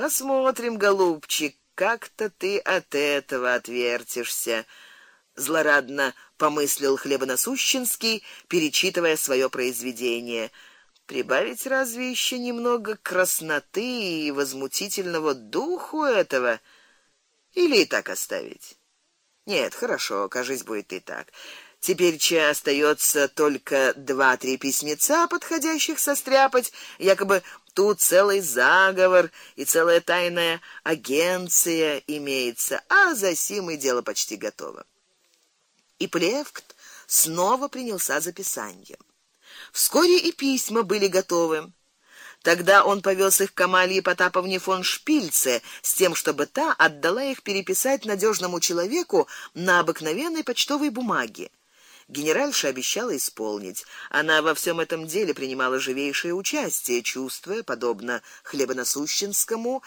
Посмотрим, голубчик, как-то ты от этого отвертишься, злорадно помыслил Хлебоносущенский, перечитывая свое произведение. Прибавить разве еще немного красноты и возмутительного духу этого или и так оставить? Нет, хорошо, кажись, будет и так. Теперь че остается только два-три письмеца подходящих состряпать, якобы тут целый заговор и целая тайная агенция имеется, а за сим и дело почти готово. И Плевкт снова принялся за писанием. Вскоре и письма были готовы. Тогда он повез их к Амалии Потаповне фон Шпильце с тем, чтобы та отдала их переписать надежному человеку на обыкновенной почтовой бумаге. Генеральша обещала исполнить. Она во всем этом деле принимала живейшее участие, чувствуя, подобно хлебоносущенскому,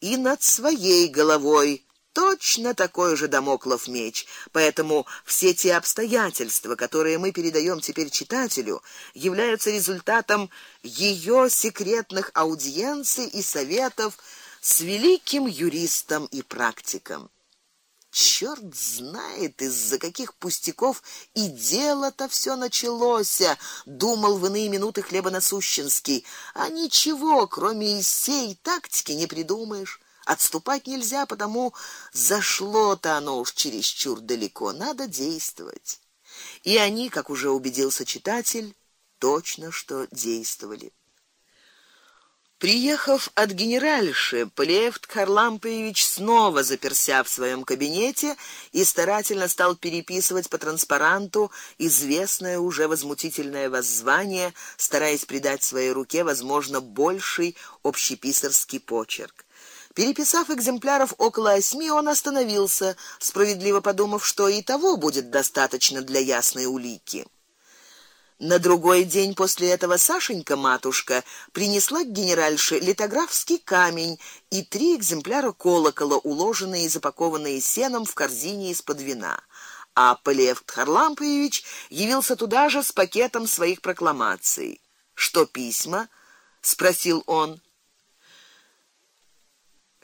и над своей головой точно такой же домоклов меч. Поэтому все те обстоятельства, которые мы передаем теперь читателю, являются результатом ее секретных аудиенций и советов с великим юристом и практиком. Черт знает, из-за каких пустяков и дело-то все началось, думал в иные минуты хлебоносущенский. А ничего, кроме сей тактики не придумаешь. Отступать нельзя, потому зашло-то оно уж чересчур далеко, надо действовать. И они, как уже убедился читатель, точно что действовали. Приехав от генеральши, Плевт Харлампович снова заперся в своем кабинете и старательно стал переписывать по транспаранту известное уже возмутительное воззвание, стараясь придать своей руке, возможно, больший общеписарский почерк. Переписав экземпляров около восьми, он остановился, справедливо подумав, что и того будет достаточно для ясной улики. На другой день после этого Сашенька матушка принесла к генеральше литографский камень и три экземпляра колокола, уложенные и запакованные сеном в корзине из-под вина. А Полев Харлампович явился туда же с пакетом своих прокламаций. Что письма? спросил он.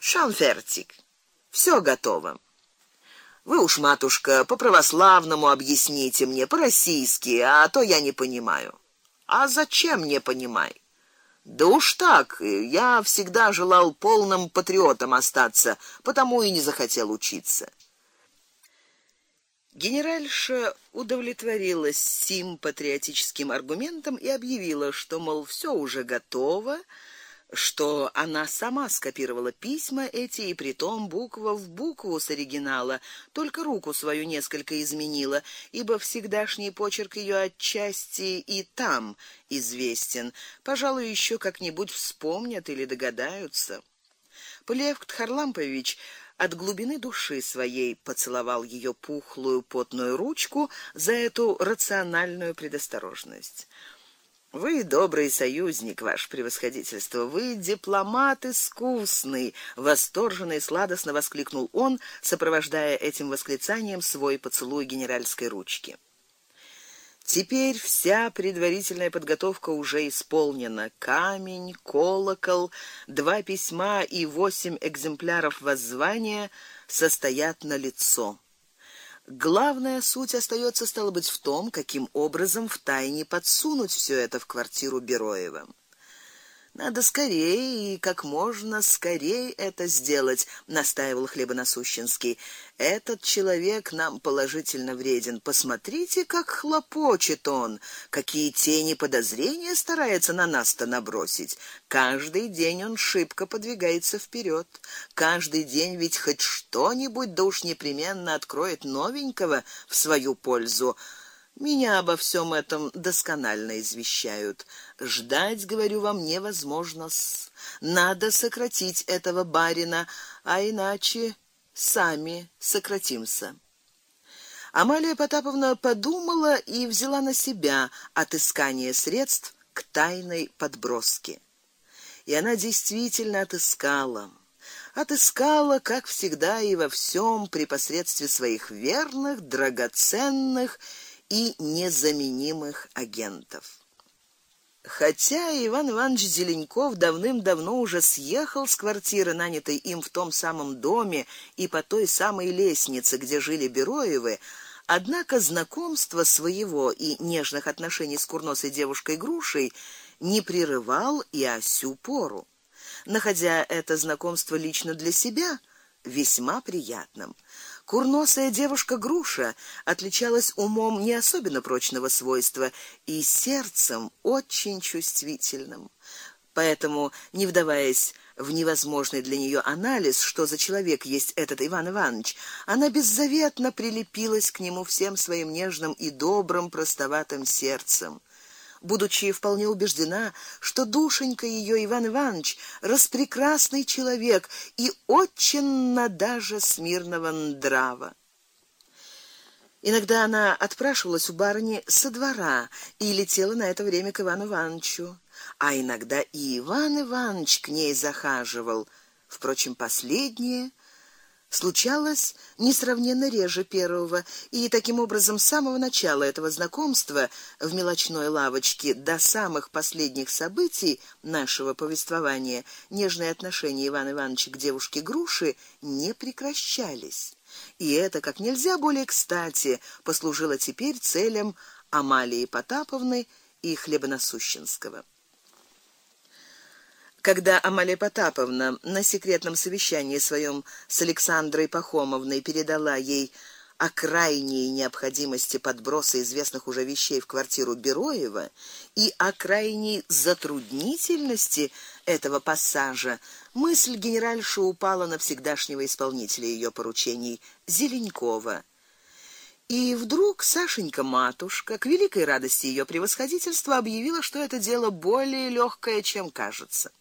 Шанфертик. Все готово. Вы уж, матушка, по-православному объясните мне, по-российски, а то я не понимаю. А зачем не понимай? Да уж так, я всегда желал полным патриотом остаться, потому и не захотел учиться. Генеральша удовлетворилась сим патриотическим аргументом и объявила, что мол все уже готово что она сама скопировала письма эти и притом буква в букву с оригинала, только руку свою несколько изменила, ибо всегдашний почерк ее отчасти и там известен. Пожалуй, еще как-нибудь вспомнят или догадаются. Полевкт Харлампович от глубины души своей поцеловал ее пухлую потную ручку за эту рациональную предосторожность. Вы добрый союзник, ваше превосходительство, вы дипломат искусный, восторженно и сладостно воскликнул он, сопровождая этим восклицанием свой поцелуй генеральской ручки. Теперь вся предварительная подготовка уже исполнена. Камень, колокол, два письма и восемь экземпляров воззвания состоят на лицо. Главная суть остается стало быть в том, каким образом в тайне подсунуть все это в квартиру Бероева. Надо скорее и как можно скорее это сделать, настаивал Хлебоносущенский. Этот человек нам положительно вреден. Посмотрите, как хлопочет он, какие тени подозрения старается на нас-то набросить. Каждый день он шибко подвигается вперед. Каждый день ведь хоть что-нибудь да уж непременно откроет новенького в свою пользу. Меня обо всем этом досконально извещают. Ждать, говорю вам, невозможно. Надо сократить этого барина, а иначе сами сократимся. Амалия Потаповна подумала и взяла на себя отыскание средств к тайной подброске. И она действительно отыскала. Отыскала, как всегда и во всем при посредстве своих верных, драгоценных и незаменимых агентов. Хотя Иван Иванович Зеленков давным-давно уже съехал с квартиры, нанятой им в том самом доме и по той самой лестнице, где жили Бероевы, однако знакомство своего и нежных отношений с курносой девушкой Грушей не прерывал и осю пору, находя это знакомство лично для себя весьма приятным. Курносая девушка Груша отличалась умом не особенно прочного свойства и сердцем очень чувствительным. Поэтому, не вдаваясь в невозможный для нее анализ, что за человек есть этот Иван Иванович, она беззаветно прилепилась к нему всем своим нежным и добрым простоватым сердцем будучи вполне убеждена, что душенька ее Иван Иванович распрекрасный человек и очень даже смирного нрава. Иногда она отпрашивалась у барыни со двора и летела на это время к Ивану Ивановичу, а иногда и Иван Иванович к ней захаживал. Впрочем, последнее случалось несравненно реже первого, и таким образом с самого начала этого знакомства в мелочной лавочке до самых последних событий нашего повествования нежные отношения Ивана Ивановича к девушке Груши не прекращались. И это как нельзя более кстати послужило теперь целям Амалии Потаповны и Хлебоносущенского. Когда Амалия Потаповна на секретном совещании своем с Александрой Пахомовной передала ей о крайней необходимости подброса известных уже вещей в квартиру Бероева и о крайней затруднительности этого пассажа, мысль генеральши упала на всегдашнего исполнителя ее поручений Зеленкова. И вдруг Сашенька матушка, к великой радости ее превосходительства, объявила, что это дело более легкое, чем кажется.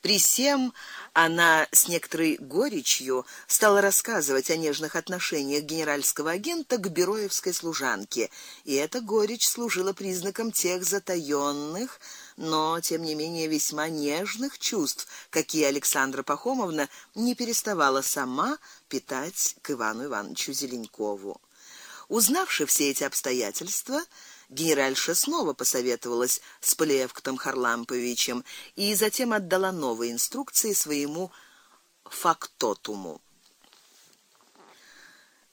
При всем она с некоторой горечью стала рассказывать о нежных отношениях генеральского агента к бероевской служанке, и эта горечь служила признаком тех затаённых, но тем не менее весьма нежных чувств, какие Александра Пахомовна не переставала сама питать к Ивану Ивановичу Зеленкову. Узнавши все эти обстоятельства, генеральша снова посоветовалась с Полиевктом Харламповичем и затем отдала новые инструкции своему фактотуму.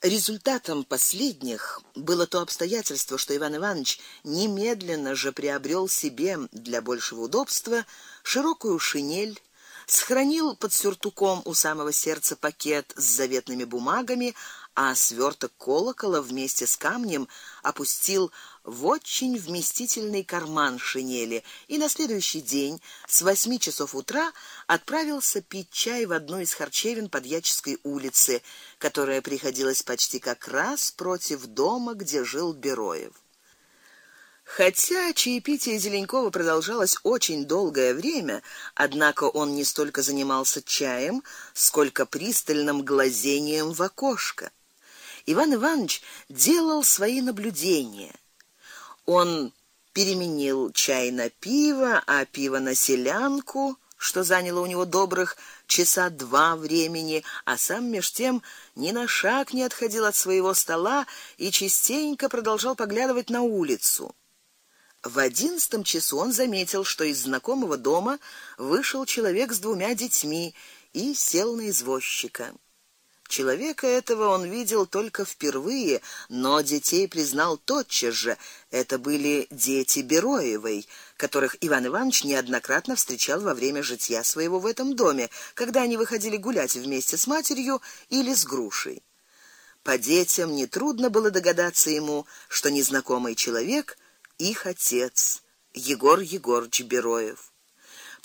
Результатом последних было то обстоятельство, что Иван Иванович немедленно же приобрел себе для большего удобства широкую шинель, сохранил под сюртуком у самого сердца пакет с заветными бумагами, а сверток колокола вместе с камнем опустил в очень вместительный карман шинели и на следующий день с восьми часов утра отправился пить чай в одну из харчевин Подьяческой улицы, которая приходилась почти как раз против дома, где жил Бероев. Хотя чаепитие Зеленкова продолжалось очень долгое время, однако он не столько занимался чаем, сколько пристальным глазением в окошко. Иван Иванович делал свои наблюдения. Он переменил чай на пиво, а пиво на селянку, что заняло у него добрых часа два времени, а сам меж тем ни на шаг не отходил от своего стола и частенько продолжал поглядывать на улицу. В одиннадцатом часу он заметил, что из знакомого дома вышел человек с двумя детьми и сел на извозчика. Человека этого он видел только впервые, но детей признал тотчас же. Это были дети Бероевой, которых Иван Иванович неоднократно встречал во время житья своего в этом доме, когда они выходили гулять вместе с матерью или с грушей. По детям не трудно было догадаться ему, что незнакомый человек их отец, Егор Егорыч Бероев.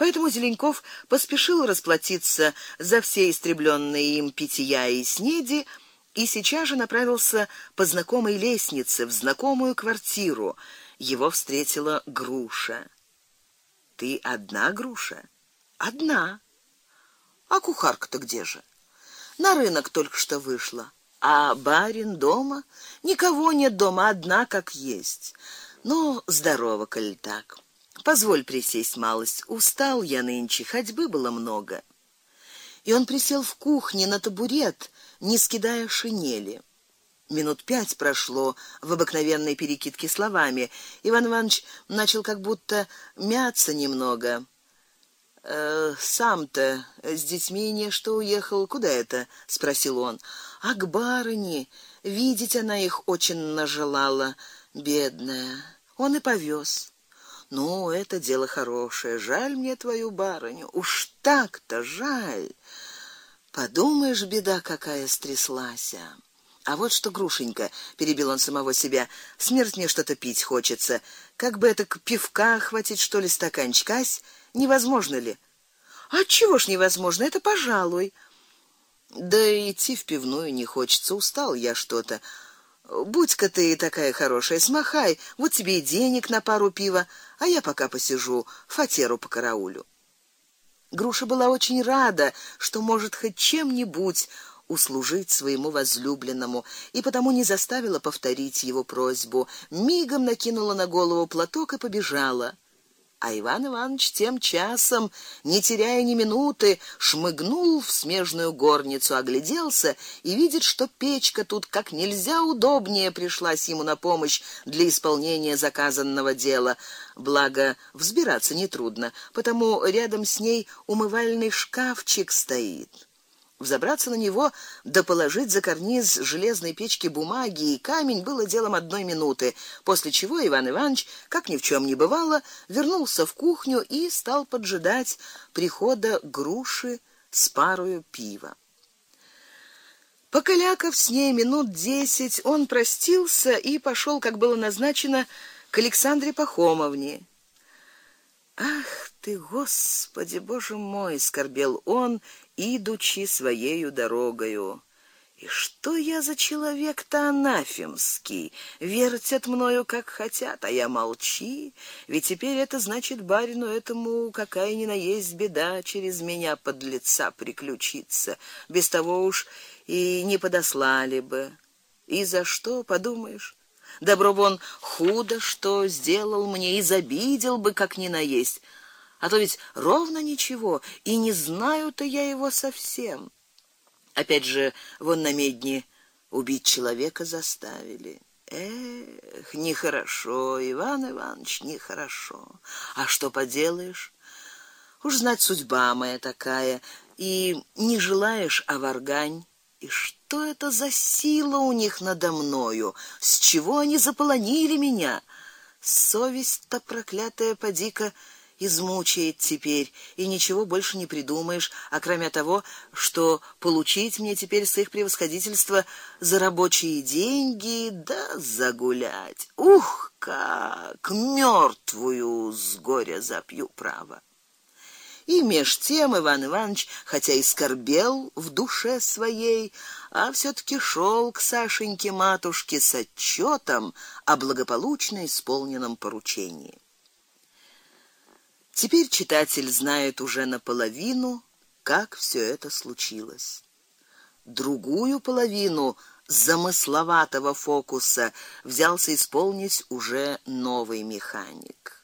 Поэтому Зеленков поспешил расплатиться за все истребленные им питья и снеди и сейчас же направился по знакомой лестнице в знакомую квартиру. Его встретила Груша. Ты одна, Груша? Одна. А кухарка-то где же? На рынок только что вышла. А барин дома? Никого нет дома, одна как есть. Ну, здорово, коль так. Позволь присесть малость. Устал я нынче, ходьбы было много. И он присел в кухне на табурет, не скидая шинели. Минут пять прошло в обыкновенной перекидке словами. Иван Иванович начал как будто мяться немного. Э, сам-то с детьми не что уехал, куда это? спросил он. А к барыне, видеть она их очень нажелала, бедная. Он и повез. Ну, это дело хорошее. Жаль мне твою барыню. Уж так-то жаль. Подумаешь, беда какая стряслась. А вот что, Грушенька, перебил он самого себя. Смерть мне что-то пить хочется. Как бы это к пивка хватить, что ли, стаканчикась? Невозможно ли? А чего ж невозможно? Это, пожалуй. Да идти в пивную не хочется, устал я что-то. Будь-ка ты такая хорошая, смахай, вот тебе и денег на пару пива, а я пока посижу, фатеру по караулю. Груша была очень рада, что может хоть чем-нибудь услужить своему возлюбленному, и потому не заставила повторить его просьбу. Мигом накинула на голову платок и побежала. А Иван Иванович тем часом, не теряя ни минуты, шмыгнул в смежную горницу, огляделся и видит, что печка тут как нельзя удобнее пришлась ему на помощь для исполнения заказанного дела. Благо, взбираться не трудно, потому рядом с ней умывальный шкафчик стоит. Взобраться на него да положить за карниз железной печки бумаги и камень было делом одной минуты, после чего Иван Иванович, как ни в чем не бывало, вернулся в кухню и стал поджидать прихода груши с парою пива. Покаляков с ней минут десять, он простился и пошел, как было назначено, к Александре Пахомовне. Ах ты, Господи, Боже мой, скорбел он идучи своею дорогою. И что я за человек-то анафемский? Вертят мною как хотят, а я молчи, ведь теперь это значит барину этому какая ни на есть беда через меня под лица приключиться. Без того уж и не подослали бы. И за что, подумаешь? Добро вон худо что сделал мне и забидел бы как ни на есть. А то ведь ровно ничего, и не знаю-то я его совсем. Опять же, вон на медне убить человека заставили. Эх, нехорошо, Иван Иванович, нехорошо. А что поделаешь? Уж знать судьба моя такая, и не желаешь оваргань. И что это за сила у них надо мною? С чего они заполонили меня? Совесть-то проклятая подика измучает теперь, и ничего больше не придумаешь, а кроме того, что получить мне теперь с их превосходительства за рабочие деньги, да загулять. Ух, как мертвую с горя запью право. И меж тем Иван Иванович, хотя и скорбел в душе своей, а все таки шел к Сашеньке матушке с отчетом о благополучно исполненном поручении. Теперь читатель знает уже наполовину, как все это случилось. Другую половину замысловатого фокуса взялся исполнить уже новый механик.